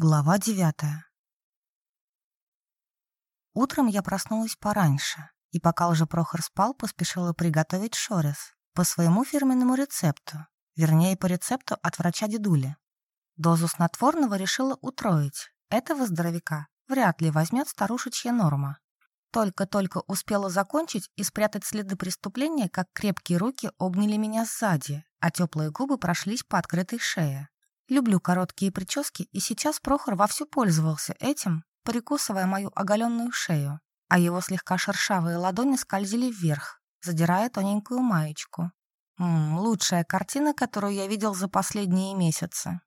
Глава девятая. Утром я проснулась пораньше, и пока уже Прохор спал, поспешила приготовить шорес по своему фирменному рецепту, вернее, по рецепту от врача дедули. Дозу снотворного решила утроить. Этого здоровяка вряд ли возьмет старушечья норма. Только-только успела закончить и спрятать следы преступления, как крепкие руки обняли меня сзади, а теплые губы прошлись по открытой шее. Люблю короткие прически, и сейчас Прохор вовсю пользовался этим, прикусывая мою оголенную шею, а его слегка шершавые ладони скользили вверх, задирая тоненькую маечку. Ммм, лучшая картина, которую я видел за последние месяцы.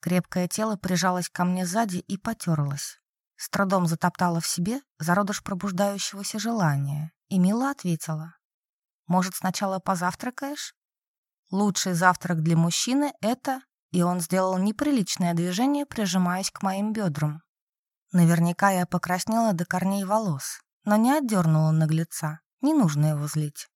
Крепкое тело прижалось ко мне сзади и потерлось. С трудом затоптала в себе зародыш пробуждающегося желания и мило ответила. «Может, сначала позавтракаешь?» Лучший завтрак для мужчины — это и он сделал неприличное движение, прижимаясь к моим бедрам. Наверняка я покраснела до корней волос, но не отдернула наглеца, не нужно его злить.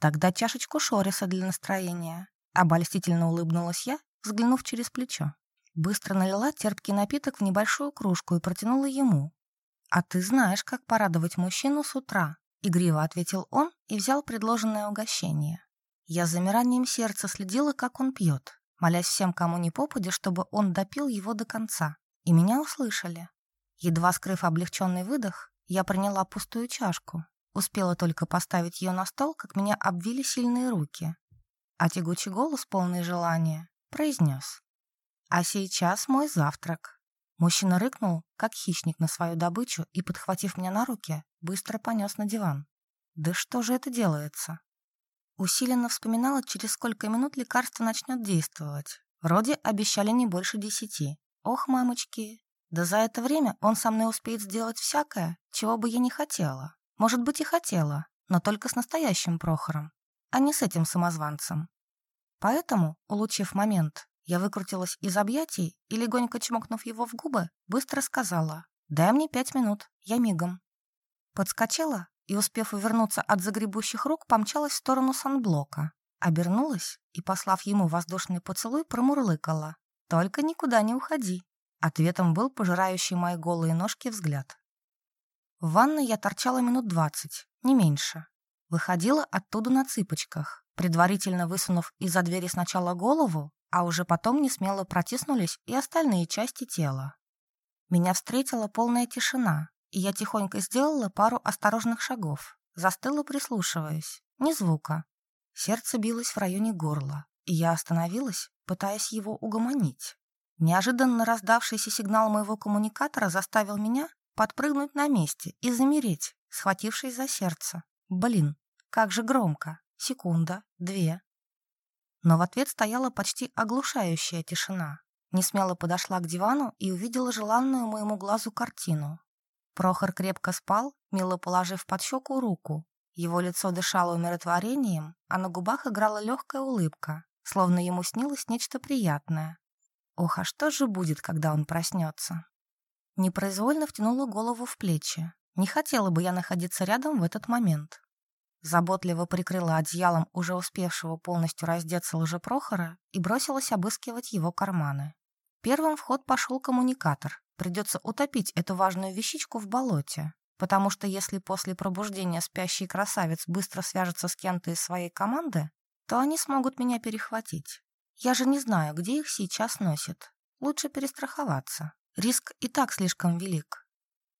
Тогда чашечку шориса для настроения. Обольстительно улыбнулась я, взглянув через плечо. Быстро налила терпкий напиток в небольшую кружку и протянула ему. «А ты знаешь, как порадовать мужчину с утра», — игриво ответил он и взял предложенное угощение. Я замиранием сердца следила, как он пьет молясь всем, кому не попадя, чтобы он допил его до конца. И меня услышали. Едва скрыв облегченный выдох, я приняла пустую чашку. Успела только поставить ее на стол, как меня обвили сильные руки. А тягучий голос, полный желания, произнес. «А сейчас мой завтрак». Мужчина рыкнул, как хищник на свою добычу, и, подхватив меня на руки, быстро понес на диван. «Да что же это делается?» Усиленно вспоминала, через сколько минут лекарство начнет действовать. Вроде обещали не больше десяти. Ох, мамочки, да за это время он со мной успеет сделать всякое, чего бы я не хотела. Может быть и хотела, но только с настоящим Прохором, а не с этим самозванцем. Поэтому, улучив момент, я выкрутилась из объятий и, легонько чмокнув его в губы, быстро сказала «Дай мне пять минут, я мигом». Подскочила и, успев увернуться от загребущих рук, помчалась в сторону санблока. Обернулась и, послав ему воздушный поцелуй, промурлыкала. «Только никуда не уходи». Ответом был пожирающий мои голые ножки взгляд. В ванной я торчала минут двадцать, не меньше. Выходила оттуда на цыпочках, предварительно высунув из-за двери сначала голову, а уже потом не смело протиснулись и остальные части тела. Меня встретила полная тишина, я тихонько сделала пару осторожных шагов, застыла, прислушиваясь. Ни звука. Сердце билось в районе горла, и я остановилась, пытаясь его угомонить. Неожиданно раздавшийся сигнал моего коммуникатора заставил меня подпрыгнуть на месте и замереть, схватившись за сердце. Блин, как же громко. Секунда, две. Но в ответ стояла почти оглушающая тишина. Несмело подошла к дивану и увидела желанную моему глазу картину. Прохор крепко спал, мило положив под щеку руку. Его лицо дышало умиротворением, а на губах играла легкая улыбка, словно ему снилось нечто приятное. Ох, а что же будет, когда он проснется? Непроизвольно втянула голову в плечи. Не хотела бы я находиться рядом в этот момент. Заботливо прикрыла одеялом уже успевшего полностью раздеться лжепрохора и бросилась обыскивать его карманы. Первым в ход пошел коммуникатор, Придется утопить эту важную вещичку в болоте, потому что если после пробуждения спящий красавец быстро свяжется с кем-то из своей команды, то они смогут меня перехватить. Я же не знаю, где их сейчас носит. Лучше перестраховаться. Риск и так слишком велик.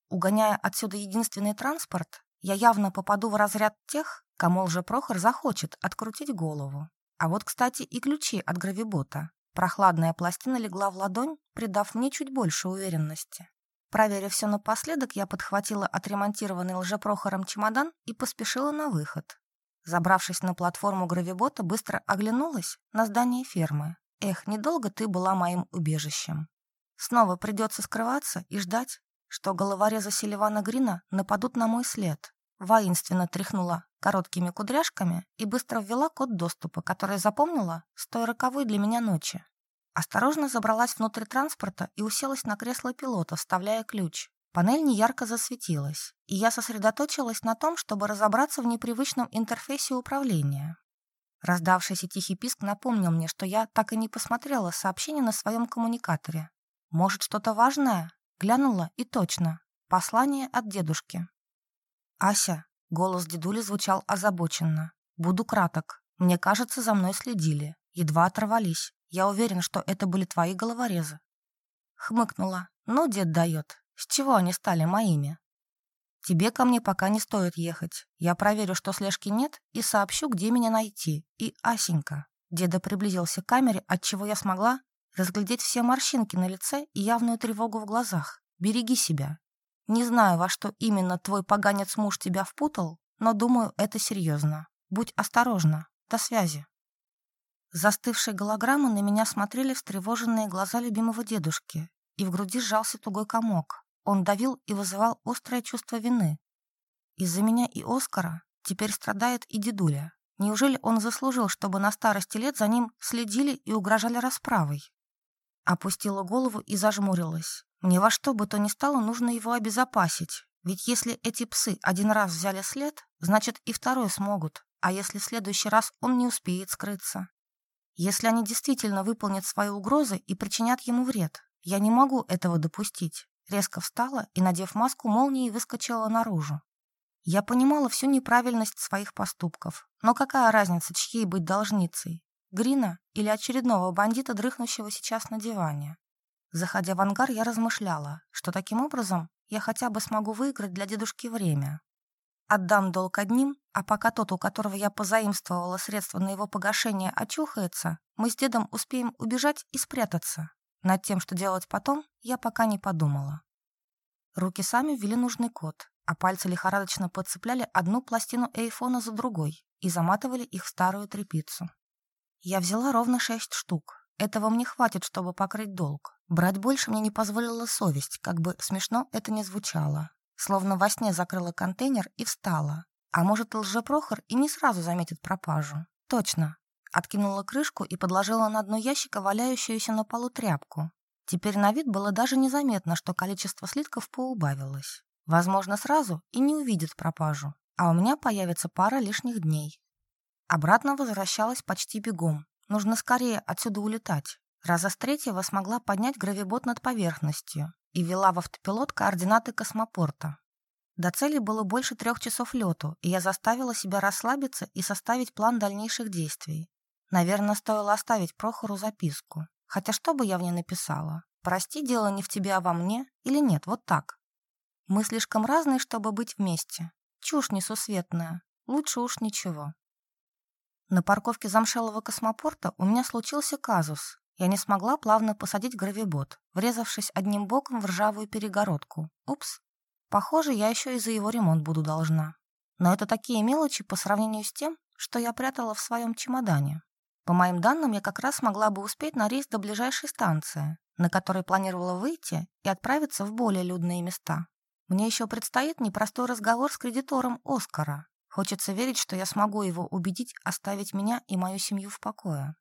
Угоняя отсюда единственный транспорт, я явно попаду в разряд тех, кому лжепрохор захочет открутить голову. А вот, кстати, и ключи от гравибота. Прохладная пластина легла в ладонь, придав мне чуть больше уверенности. Проверив все напоследок, я подхватила отремонтированный лжепрохором чемодан и поспешила на выход. Забравшись на платформу гравибота, быстро оглянулась на здание фермы. Эх, недолго ты была моим убежищем. Снова придется скрываться и ждать, что головорезы Селивана Грина нападут на мой след. Воинственно тряхнула короткими кудряшками и быстро ввела код доступа, который запомнила с той роковой для меня ночи. Осторожно забралась внутрь транспорта и уселась на кресло пилота, вставляя ключ. Панель неярко засветилась, и я сосредоточилась на том, чтобы разобраться в непривычном интерфейсе управления. Раздавшийся тихий писк напомнил мне, что я так и не посмотрела сообщение на своем коммуникаторе. Может, что-то важное? Глянула и точно. Послание от дедушки. «Ася», — голос дедули звучал озабоченно. «Буду краток. Мне кажется, за мной следили. Едва оторвались. Я уверен, что это были твои головорезы». Хмыкнула. «Ну, дед дает. С чего они стали моими?» «Тебе ко мне пока не стоит ехать. Я проверю, что слежки нет, и сообщу, где меня найти. И Асенька». Деда приблизился к камере, отчего я смогла разглядеть все морщинки на лице и явную тревогу в глазах. «Береги себя. Не знаю, во что именно твой поганец-муж тебя впутал, но думаю, это серьезно. Будь осторожна. До связи». Застывшие голограммы на меня смотрели встревоженные глаза любимого дедушки, и в груди сжался тугой комок. Он давил и вызывал острое чувство вины. Из-за меня и Оскара теперь страдает и дедуля. Неужели он заслужил, чтобы на старости лет за ним следили и угрожали расправой? Опустила голову и зажмурилась. Мне во что бы то ни стало нужно его обезопасить. Ведь если эти псы один раз взяли след, значит и второй смогут. А если в следующий раз он не успеет скрыться? Если они действительно выполнят свои угрозы и причинят ему вред, я не могу этого допустить. Резко встала и, надев маску, молнией выскочила наружу. Я понимала всю неправильность своих поступков. Но какая разница, чьей быть должницей? Грина или очередного бандита, дрыхнущего сейчас на диване? Заходя в ангар, я размышляла, что таким образом я хотя бы смогу выиграть для дедушки время. Отдам долг одним, а пока тот, у которого я позаимствовала средства на его погашение, очухается, мы с дедом успеем убежать и спрятаться. Над тем, что делать потом, я пока не подумала. Руки сами ввели нужный код, а пальцы лихорадочно подцепляли одну пластину эйфона за другой и заматывали их в старую тряпицу. Я взяла ровно шесть штук. Этого мне хватит, чтобы покрыть долг. Брать больше мне не позволила совесть, как бы смешно это ни звучало. Словно во сне закрыла контейнер и встала. А может, лжепрохор и не сразу заметит пропажу. Точно, Откинула крышку и подложила на дно ящика валяющуюся на полу тряпку. Теперь на вид было даже незаметно, что количество слитков поубавилось. Возможно, сразу и не увидит пропажу, а у меня появится пара лишних дней. Обратно возвращалась почти бегом. Нужно скорее отсюда улетать. Раза с третьего смогла поднять гравибот над поверхностью и вела в автопилот координаты космопорта. До цели было больше трех часов лету, и я заставила себя расслабиться и составить план дальнейших действий. Наверное, стоило оставить Прохору записку. Хотя что бы я в ней написала? Прости, дело не в тебе, а во мне? Или нет, вот так? Мы слишком разные, чтобы быть вместе. Чушь несусветная. Лучше уж ничего. На парковке замшелого космопорта у меня случился казус. Я не смогла плавно посадить гравибот, врезавшись одним боком в ржавую перегородку. Упс. Похоже, я еще и за его ремонт буду должна. Но это такие мелочи по сравнению с тем, что я прятала в своем чемодане. По моим данным, я как раз могла бы успеть на рейс до ближайшей станции, на которой планировала выйти и отправиться в более людные места. Мне еще предстоит непростой разговор с кредитором Оскара. Хочется верить, что я смогу его убедить оставить меня и мою семью в покое.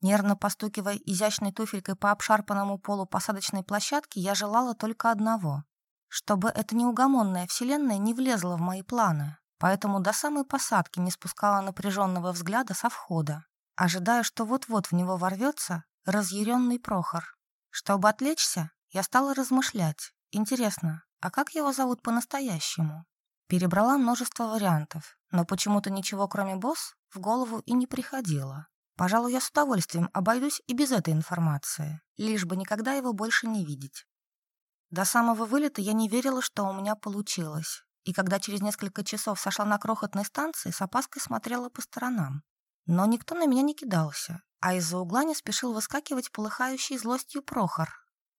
Нервно постукивая изящной туфелькой по обшарпанному полу посадочной площадки, я желала только одного — чтобы эта неугомонная вселенная не влезла в мои планы, поэтому до самой посадки не спускала напряженного взгляда со входа, ожидая, что вот-вот в него ворвется разъяренный Прохор. Чтобы отвлечься, я стала размышлять. Интересно, а как его зовут по-настоящему? Перебрала множество вариантов, но почему-то ничего, кроме босс, в голову и не приходило. Пожалуй, я с удовольствием обойдусь и без этой информации, лишь бы никогда его больше не видеть. До самого вылета я не верила, что у меня получилось. И когда через несколько часов сошла на крохотной станции, с опаской смотрела по сторонам. Но никто на меня не кидался, а из-за угла не спешил выскакивать полыхающий злостью Прохор.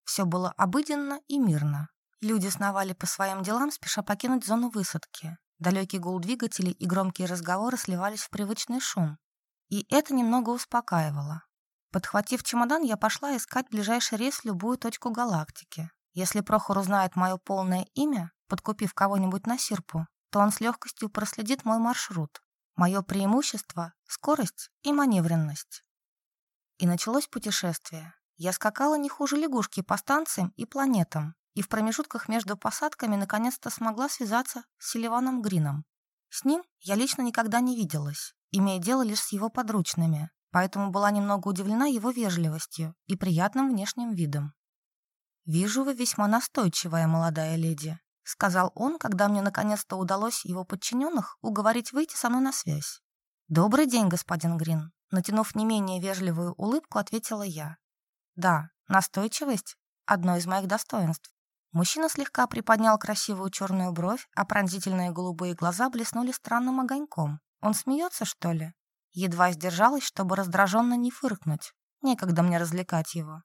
Все было обыденно и мирно. Люди сновали по своим делам, спеша покинуть зону высадки. Далекий гул двигателей и громкие разговоры сливались в привычный шум. И это немного успокаивало. Подхватив чемодан, я пошла искать ближайший рейс в любую точку галактики. Если Прохор узнает мое полное имя, подкупив кого-нибудь на Сирпу, то он с легкостью проследит мой маршрут. Мое преимущество — скорость и маневренность. И началось путешествие. Я скакала не хуже лягушки по станциям и планетам, и в промежутках между посадками наконец-то смогла связаться с Селиваном Грином. С ним я лично никогда не виделась, имея дело лишь с его подручными, поэтому была немного удивлена его вежливостью и приятным внешним видом. «Вижу, вы весьма настойчивая молодая леди», — сказал он, когда мне наконец-то удалось его подчиненных уговорить выйти со мной на связь. «Добрый день, господин Грин», — натянув не менее вежливую улыбку, ответила я. «Да, настойчивость — одно из моих достоинств». Мужчина слегка приподнял красивую черную бровь, а пронзительные голубые глаза блеснули странным огоньком. Он смеется, что ли? Едва сдержалась, чтобы раздраженно не фыркнуть. Некогда мне развлекать его.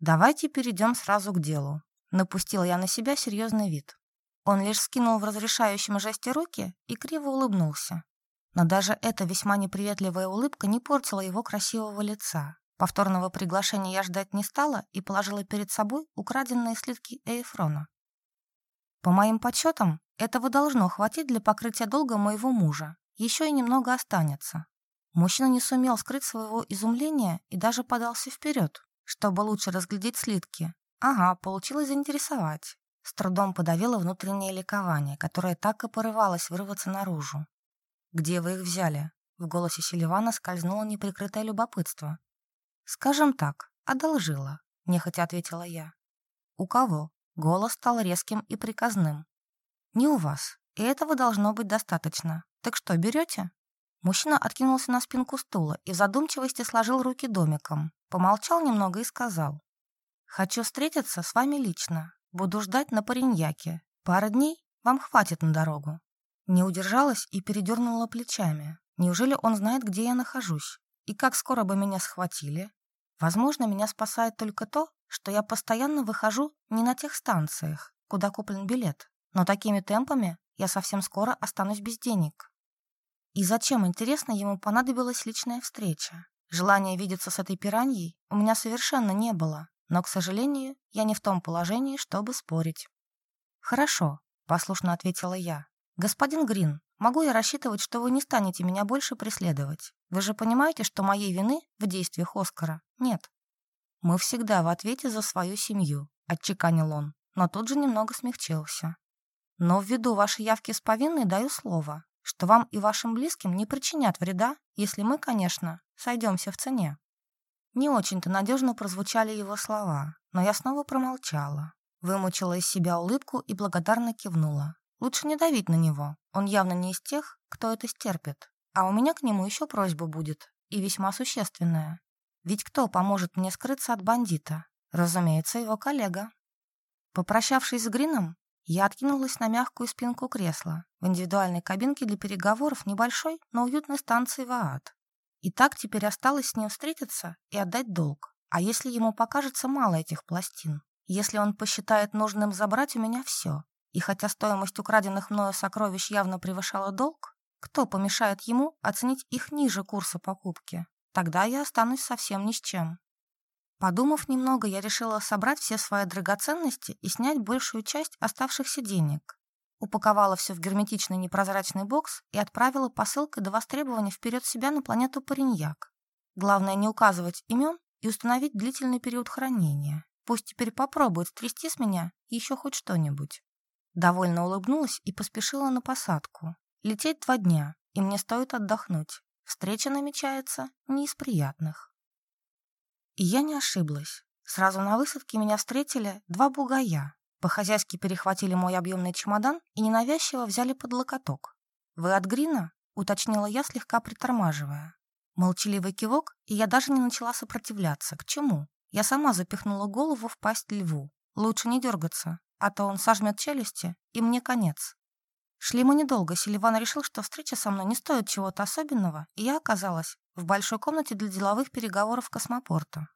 «Давайте перейдем сразу к делу». Напустил я на себя серьезный вид. Он лишь скинул в разрешающем жесте руки и криво улыбнулся. Но даже эта весьма неприветливая улыбка не портила его красивого лица. Повторного приглашения я ждать не стала и положила перед собой украденные слитки Эйфрона. По моим подсчетам, этого должно хватить для покрытия долга моего мужа. Еще и немного останется. Мужчина не сумел скрыть своего изумления и даже подался вперед, чтобы лучше разглядеть слитки. Ага, получилось заинтересовать. С трудом подавила внутреннее ликование, которое так и порывалось вырваться наружу. «Где вы их взяли?» В голосе Селивана скользнуло неприкрытое любопытство. «Скажем так, одолжила», — нехотя ответила я. «У кого?» Голос стал резким и приказным. «Не у вас, и этого должно быть достаточно. Так что, берете?» Мужчина откинулся на спинку стула и в задумчивости сложил руки домиком. Помолчал немного и сказал. «Хочу встретиться с вами лично. Буду ждать на Париньяке. Пара дней вам хватит на дорогу». Не удержалась и передернула плечами. Неужели он знает, где я нахожусь? И как скоро бы меня схватили? Возможно, меня спасает только то, что я постоянно выхожу не на тех станциях, куда куплен билет. Но такими темпами я совсем скоро останусь без денег. И зачем, интересно, ему понадобилась личная встреча? Желания видеться с этой пираньей у меня совершенно не было, но, к сожалению, я не в том положении, чтобы спорить. «Хорошо», — послушно ответила я. «Господин Грин, могу я рассчитывать, что вы не станете меня больше преследовать? Вы же понимаете, что моей вины в действиях Оскара нет?» «Мы всегда в ответе за свою семью», — отчеканил он, но тут же немного смягчился. «Но ввиду вашей явки с повинной даю слово, что вам и вашим близким не причинят вреда, если мы, конечно, сойдемся в цене. Не очень-то надежно прозвучали его слова, но я снова промолчала. Вымучила из себя улыбку и благодарно кивнула. Лучше не давить на него, он явно не из тех, кто это стерпит. А у меня к нему еще просьба будет, и весьма существенная. Ведь кто поможет мне скрыться от бандита? Разумеется, его коллега. Попрощавшись с Грином, я откинулась на мягкую спинку кресла в индивидуальной кабинке для переговоров небольшой, но уютной станции ВААТ. И так теперь осталось с ним встретиться и отдать долг. А если ему покажется мало этих пластин? Если он посчитает нужным забрать у меня все? И хотя стоимость украденных мною сокровищ явно превышала долг, кто помешает ему оценить их ниже курса покупки? Тогда я останусь совсем ни с чем. Подумав немного, я решила собрать все свои драгоценности и снять большую часть оставшихся денег. Упаковала все в герметичный непрозрачный бокс и отправила посылкой до востребования вперед себя на планету Париньяк. Главное не указывать имен и установить длительный период хранения. Пусть теперь попробует стрясти с меня еще хоть что-нибудь. Довольно улыбнулась и поспешила на посадку. Лететь два дня, и мне стоит отдохнуть. Встреча намечается не из приятных. И я не ошиблась. Сразу на высадке меня встретили два бугая. По-хозяйски перехватили мой объемный чемодан и ненавязчиво взяли под локоток. «Вы от Грина?» — уточнила я, слегка притормаживая. Молчаливый кивок, и я даже не начала сопротивляться. К чему? Я сама запихнула голову в пасть льву. Лучше не дергаться, а то он сожмет челюсти, и мне конец. Шли мы недолго, Селиван решил, что встреча со мной не стоит чего-то особенного, и я оказалась в большой комнате для деловых переговоров космопорта.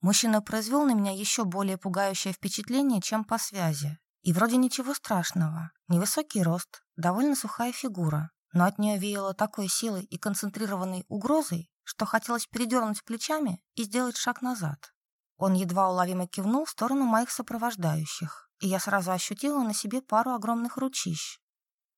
Мужчина произвел на меня еще более пугающее впечатление, чем по связи. И вроде ничего страшного. Невысокий рост, довольно сухая фигура, но от нее веяло такой силой и концентрированной угрозой, что хотелось передернуть плечами и сделать шаг назад. Он едва уловимо кивнул в сторону моих сопровождающих, и я сразу ощутила на себе пару огромных ручищ.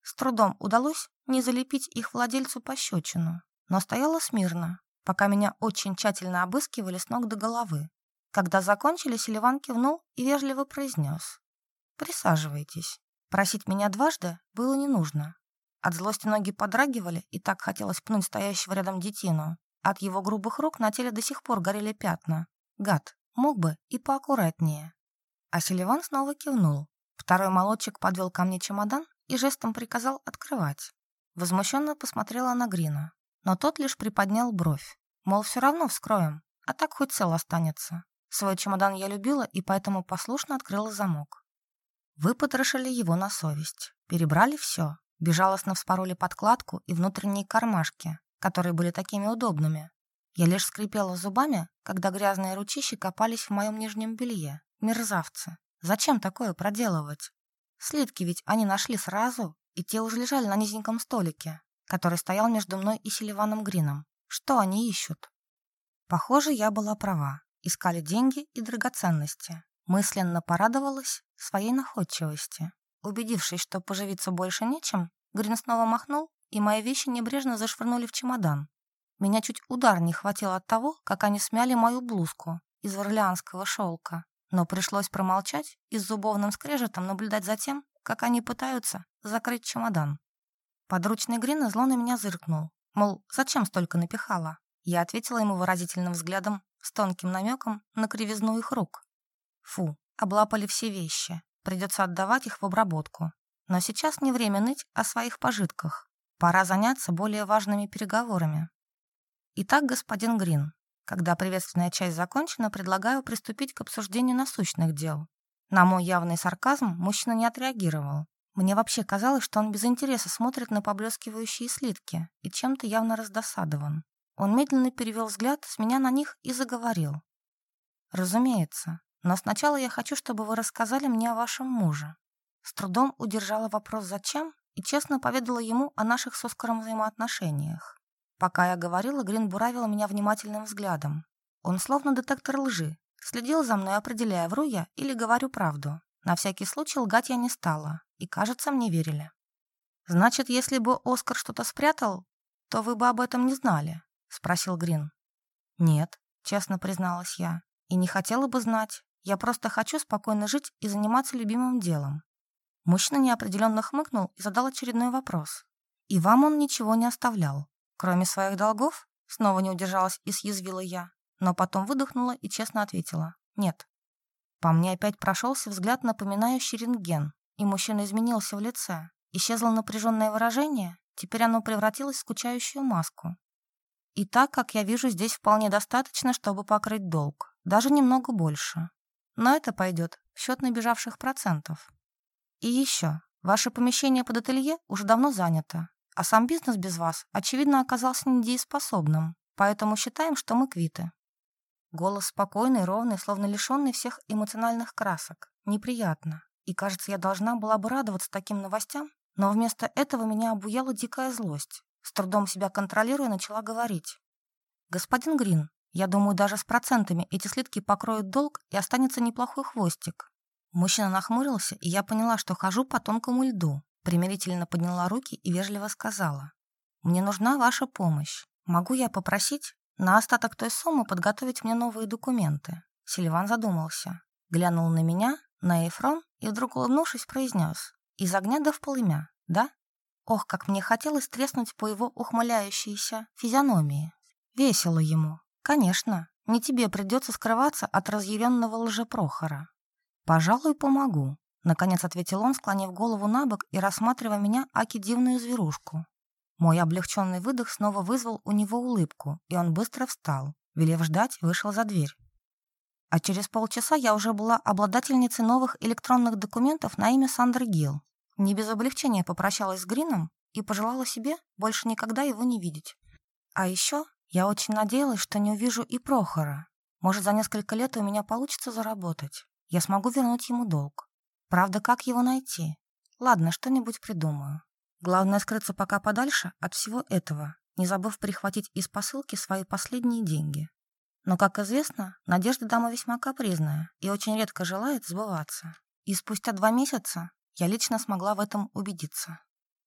С трудом удалось не залепить их владельцу пощечину, но стояла смирно, пока меня очень тщательно обыскивали с ног до головы. Когда закончили, Селиван кивнул и вежливо произнес. «Присаживайтесь». Просить меня дважды было не нужно. От злости ноги подрагивали, и так хотелось пнуть стоящего рядом детину. От его грубых рук на теле до сих пор горели пятна. Гад, мог бы и поаккуратнее. А Селиван снова кивнул. Второй молодчик подвел ко мне чемодан и жестом приказал открывать. Возмущенно посмотрела на Грина, но тот лишь приподнял бровь. Мол, все равно вскроем, а так хоть цел останется. Свой чемодан я любила и поэтому послушно открыла замок. Вы потрошили его на совесть, перебрали все, безжалостно вспороли подкладку и внутренние кармашки, которые были такими удобными. Я лишь скрипела зубами, когда грязные ручищи копались в моем нижнем белье. Мерзавцы. Зачем такое проделывать? Слитки ведь они нашли сразу, и те уже лежали на низеньком столике, который стоял между мной и Селиваном Грином. Что они ищут? Похоже, я была права. Искали деньги и драгоценности. Мысленно порадовалась своей находчивости. Убедившись, что поживиться больше нечем, Грин снова махнул, и мои вещи небрежно зашвырнули в чемодан. Меня чуть удар не хватило от того, как они смяли мою блузку из орлеанского шелка но пришлось промолчать и с зубовным скрежетом наблюдать за тем, как они пытаются закрыть чемодан. Подручный Грина зло на меня зыркнул, мол, зачем столько напихала? Я ответила ему выразительным взглядом с тонким намеком на кривизну их рук. Фу, облапали все вещи, придется отдавать их в обработку. Но сейчас не время ныть о своих пожитках. Пора заняться более важными переговорами. Итак, господин Грин, когда приветственная часть закончена, предлагаю приступить к обсуждению насущных дел. На мой явный сарказм мужчина не отреагировал. Мне вообще казалось, что он без интереса смотрит на поблескивающие слитки и чем-то явно раздосадован. Он медленно перевел взгляд с меня на них и заговорил. «Разумеется, но сначала я хочу, чтобы вы рассказали мне о вашем муже». С трудом удержала вопрос «зачем?» и честно поведала ему о наших с Оскаром взаимоотношениях. Пока я говорила, Грин буравил меня внимательным взглядом. Он словно детектор лжи. Следил за мной, определяя, вру я или говорю правду. На всякий случай лгать я не стала. И, кажется, мне верили. «Значит, если бы Оскар что-то спрятал, то вы бы об этом не знали?» — спросил Грин. «Нет», — честно призналась я. «И не хотела бы знать. Я просто хочу спокойно жить и заниматься любимым делом». Мужчина неопределенно хмыкнул и задал очередной вопрос. «И вам он ничего не оставлял?» Кроме своих долгов, снова не удержалась и съязвила я, но потом выдохнула и честно ответила «нет». По мне опять прошелся взгляд, напоминающий рентген, и мужчина изменился в лице. Исчезло напряженное выражение, теперь оно превратилось в скучающую маску. И так, как я вижу, здесь вполне достаточно, чтобы покрыть долг, даже немного больше. Но это пойдет в счет набежавших процентов. И еще, ваше помещение под ателье уже давно занято, а сам бизнес без вас, очевидно, оказался недееспособным, поэтому считаем, что мы квиты». Голос спокойный, ровный, словно лишенный всех эмоциональных красок. Неприятно. И, кажется, я должна была бы радоваться таким новостям, но вместо этого меня обуяла дикая злость. С трудом себя контролируя, начала говорить. «Господин Грин, я думаю, даже с процентами эти слитки покроют долг и останется неплохой хвостик». Мужчина нахмурился, и я поняла, что хожу по тонкому льду. Примирительно подняла руки и вежливо сказала. «Мне нужна ваша помощь. Могу я попросить на остаток той суммы подготовить мне новые документы?» Сильван задумался. Глянул на меня, на Эфрон и вдруг улыбнувшись произнес. «Из огня до в полымя, да?» Ох, как мне хотелось треснуть по его ухмыляющейся физиономии. Весело ему. Конечно, не тебе придется скрываться от разъяренного лжепрохора. Пожалуй, помогу. Наконец ответил он, склонив голову на бок и рассматривая меня, аки дивную зверушку. Мой облегченный выдох снова вызвал у него улыбку, и он быстро встал. Велев ждать, вышел за дверь. А через полчаса я уже была обладательницей новых электронных документов на имя Сандры Гилл. Не без облегчения попрощалась с Грином и пожелала себе больше никогда его не видеть. А еще я очень надеялась, что не увижу и Прохора. Может, за несколько лет у меня получится заработать. Я смогу вернуть ему долг. Правда, как его найти? Ладно, что-нибудь придумаю. Главное скрыться пока подальше от всего этого, не забыв прихватить из посылки свои последние деньги. Но, как известно, надежда дама весьма капризная и очень редко желает сбываться. И спустя два месяца я лично смогла в этом убедиться.